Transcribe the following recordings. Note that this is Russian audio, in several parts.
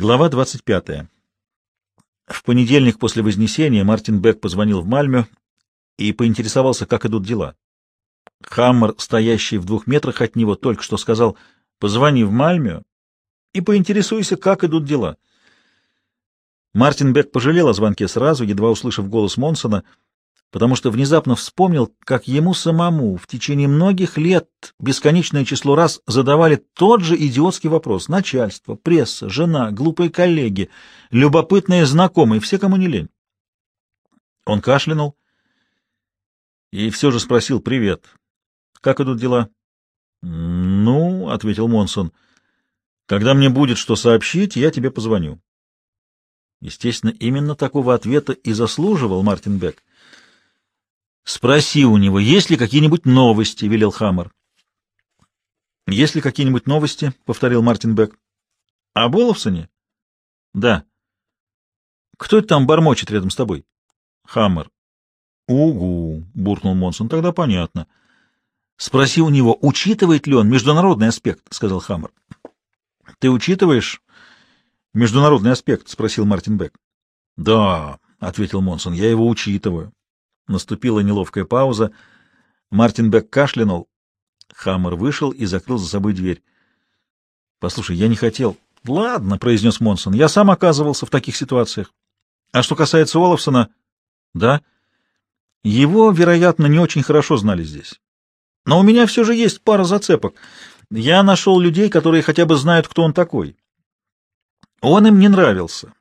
Глава 25. В понедельник после Вознесения Мартин Бек позвонил в Мальмё и поинтересовался, как идут дела. Хаммер, стоящий в двух метрах от него, только что сказал «Позвони в Мальмё и поинтересуйся, как идут дела». Мартин Бек пожалел о звонке сразу, едва услышав голос Монсона — потому что внезапно вспомнил, как ему самому в течение многих лет бесконечное число раз задавали тот же идиотский вопрос. Начальство, пресса, жена, глупые коллеги, любопытные знакомые, все, кому не лень. Он кашлянул и все же спросил «Привет, как идут дела?» «Ну», — ответил Монсон, — «когда мне будет что сообщить, я тебе позвоню». Естественно, именно такого ответа и заслуживал Мартин Бек. Спроси у него, есть ли какие-нибудь новости, — велел Хаммер. — Есть ли какие-нибудь новости? — повторил Мартин Бек. — О Боловсоне? — Да. — Кто это там бормочет рядом с тобой? — Хаммер. — Угу, — буркнул Монсон, — тогда понятно. — Спроси у него, учитывает ли он международный аспект, — сказал Хаммер. — Ты учитываешь международный аспект? — спросил Мартин Бек. — Да, — ответил Монсон, — я его учитываю. Наступила неловкая пауза. Мартин Бек кашлянул. Хаммер вышел и закрыл за собой дверь. — Послушай, я не хотел. — Ладно, — произнес Монсон, — я сам оказывался в таких ситуациях. А что касается Олафсона... — Да. Его, вероятно, не очень хорошо знали здесь. Но у меня все же есть пара зацепок. Я нашел людей, которые хотя бы знают, кто он такой. Он им не нравился.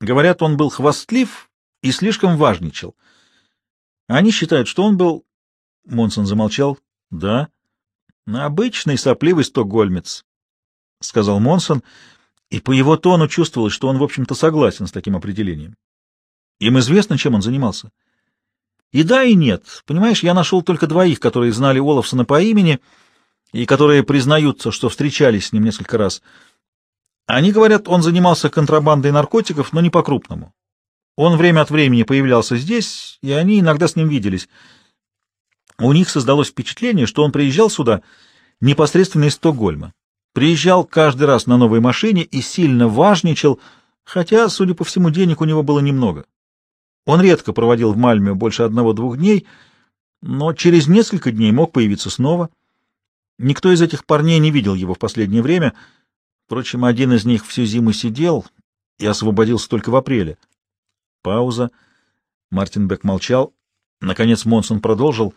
Говорят, он был хвастлив и слишком важничал. Они считают, что он был... Монсон замолчал. Да. Обычный сопливый стокгольмец, — сказал Монсон, и по его тону чувствовалось, что он, в общем-то, согласен с таким определением. Им известно, чем он занимался. И да, и нет. Понимаешь, я нашел только двоих, которые знали Олафсона по имени и которые признаются, что встречались с ним несколько раз. Они говорят, он занимался контрабандой наркотиков, но не по-крупному. Он время от времени появлялся здесь, и они иногда с ним виделись. У них создалось впечатление, что он приезжал сюда непосредственно из Стокгольма. Приезжал каждый раз на новой машине и сильно важничал, хотя, судя по всему, денег у него было немного. Он редко проводил в Мальме больше одного-двух дней, но через несколько дней мог появиться снова. Никто из этих парней не видел его в последнее время. Впрочем, один из них всю зиму сидел и освободился только в апреле. Пауза. Мартин Бек молчал. Наконец Монсон продолжил.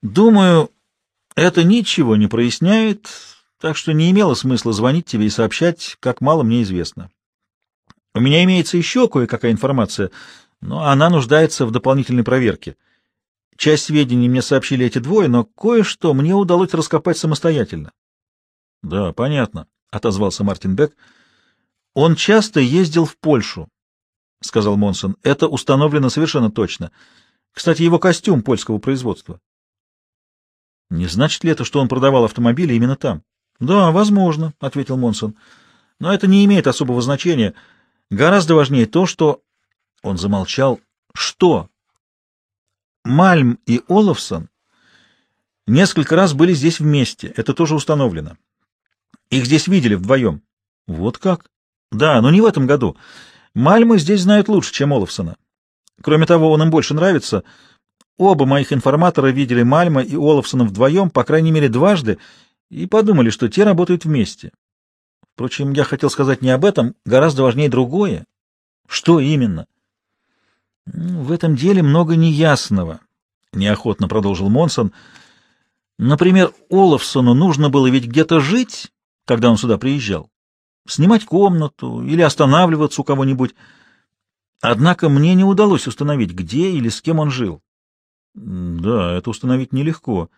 «Думаю, это ничего не проясняет, так что не имело смысла звонить тебе и сообщать, как мало мне известно. У меня имеется еще кое-какая информация, но она нуждается в дополнительной проверке. Часть сведений мне сообщили эти двое, но кое-что мне удалось раскопать самостоятельно». «Да, понятно», — отозвался Мартин Бек. «Он часто ездил в Польшу, — сказал Монсон. — Это установлено совершенно точно. Кстати, его костюм польского производства. — Не значит ли это, что он продавал автомобили именно там? — Да, возможно, — ответил Монсон. — Но это не имеет особого значения. Гораздо важнее то, что... Он замолчал. — Что? Мальм и Олафсон несколько раз были здесь вместе. Это тоже установлено. Их здесь видели вдвоем. — Вот как? — Да, но не в этом году. Мальмы здесь знают лучше, чем Олафсона. Кроме того, он им больше нравится. Оба моих информатора видели Мальма и Олафсона вдвоем, по крайней мере, дважды, и подумали, что те работают вместе. Впрочем, я хотел сказать не об этом, гораздо важнее другое. Что именно? В этом деле много неясного, — неохотно продолжил Монсон. Например, Олафсону нужно было ведь где-то жить, когда он сюда приезжал снимать комнату или останавливаться у кого-нибудь. Однако мне не удалось установить, где или с кем он жил. Да, это установить нелегко.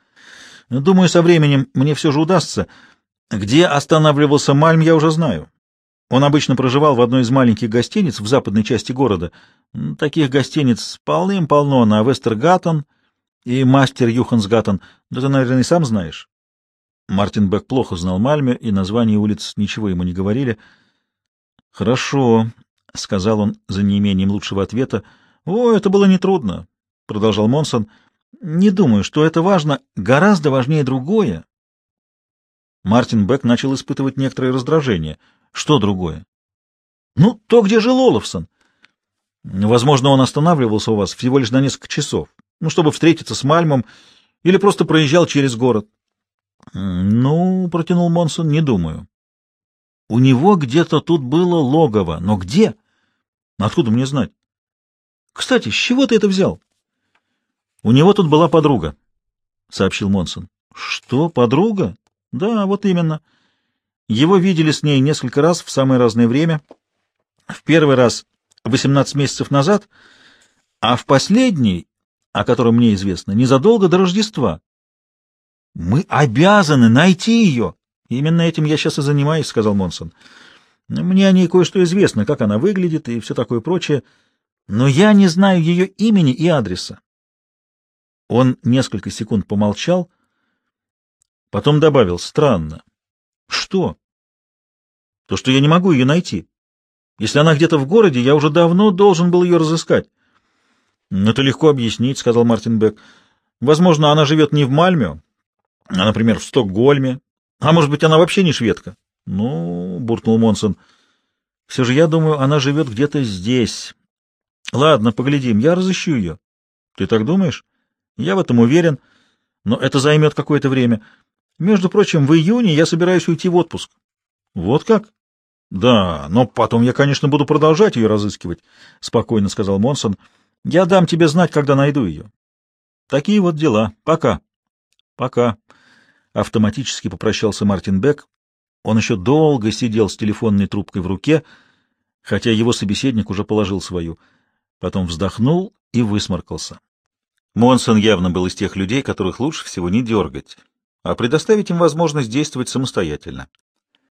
Думаю, со временем мне все же удастся. Где останавливался Мальм, я уже знаю. Он обычно проживал в одной из маленьких гостиниц в западной части города. Таких гостиниц полным-полно на Вестергаттен и Мастер Юхансгаттен. Да ты, наверное, и сам знаешь. Мартин Бек плохо знал Мальме, и названия улиц ничего ему не говорили. «Хорошо», — сказал он за неимением лучшего ответа. «О, это было нетрудно», — продолжал Монсон. «Не думаю, что это важно. Гораздо важнее другое». Мартин Бек начал испытывать некоторое раздражение. «Что другое?» Ну, то, где жил Олафсон. Возможно, он останавливался у вас всего лишь на несколько часов, ну, чтобы встретиться с Мальмом, или просто проезжал через город. Ну, протянул Монсон, не думаю. У него где-то тут было логово, но где? Откуда мне знать? Кстати, с чего ты это взял? У него тут была подруга, сообщил Монсон. Что, подруга? Да, вот именно. Его видели с ней несколько раз в самое разное время. В первый раз 18 месяцев назад, а в последний, о котором мне известно, незадолго до Рождества. Мы обязаны найти ее. Именно этим я сейчас и занимаюсь, сказал Монсон. Мне о ней кое-что известно, как она выглядит и все такое прочее, но я не знаю ее имени и адреса. Он несколько секунд помолчал, потом добавил «Странно». «Что?» «То, что я не могу ее найти. Если она где-то в городе, я уже давно должен был ее разыскать». «Это легко объяснить», — сказал Мартин Бек. «Возможно, она живет не в Мальме, а, например, в Стокгольме. А может быть, она вообще не шведка?» «Ну», — буркнул Монсон, — «все же я думаю, она живет где-то здесь. Ладно, поглядим, я разыщу ее». «Ты так думаешь?» «Я в этом уверен, но это займет какое-то время. Между прочим, в июне я собираюсь уйти в отпуск». «Вот как?» «Да, но потом я, конечно, буду продолжать ее разыскивать», — спокойно сказал Монсон. «Я дам тебе знать, когда найду ее». «Такие вот дела. Пока». «Пока», — автоматически попрощался Мартин Бек. Он еще долго сидел с телефонной трубкой в руке, хотя его собеседник уже положил свою. Потом вздохнул и высморкался. Монсон явно был из тех людей, которых лучше всего не дергать, а предоставить им возможность действовать самостоятельно.